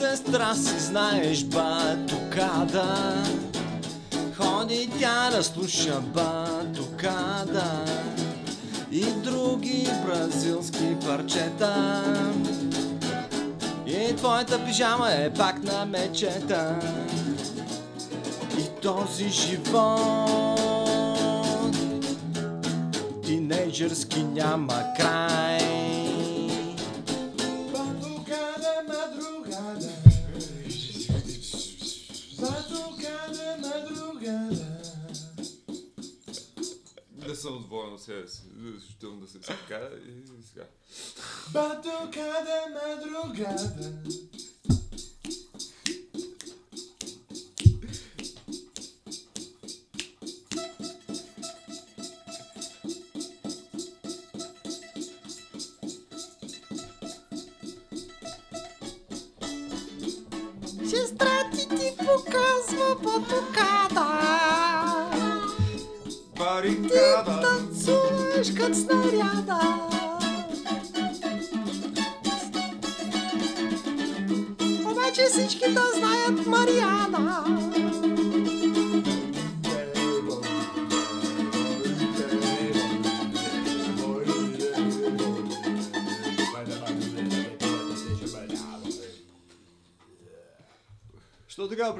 сестра си знаеш батукада. Ходи тя да слуша батукада и други бразилски парчета. И твоята пижама е пак на мечета. И този живот тинейджърски няма край. Съм отворен от себе си. Щом да се така и сега. Batucada madrugada. Сестра ти ти показва батукада. Ты танцуешь, как снаряда. Оба часички-то знает Марьяна. Что ты говоришь?